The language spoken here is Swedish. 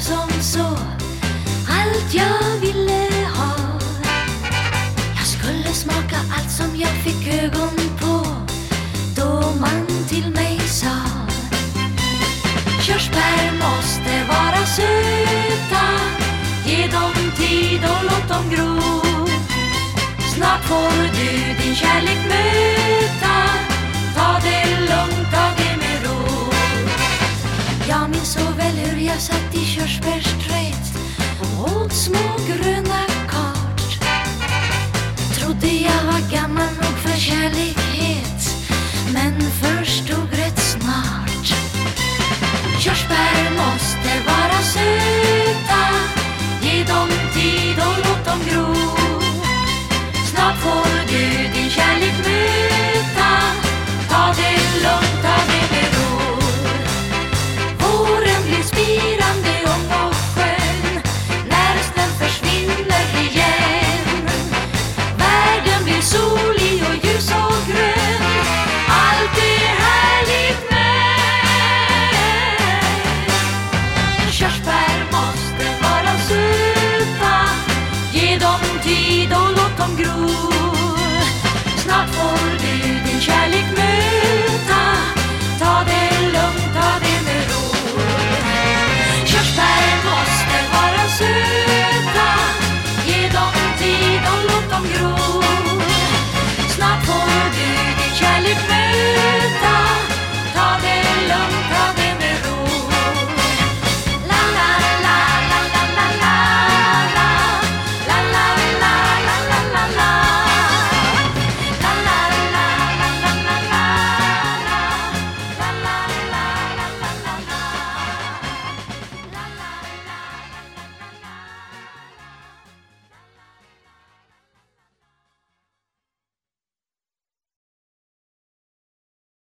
som så allt jag ville ha. Jag skulle smaka allt som jag fick ögon på då man till mig sa Körsbär måste vara söta. Ge dem tid och låt dem gro. Snart får du din kärlek möta. Ta det lösa t-shirtsbärsträtt åt små gröna kart. Trodde jag var gammal 一度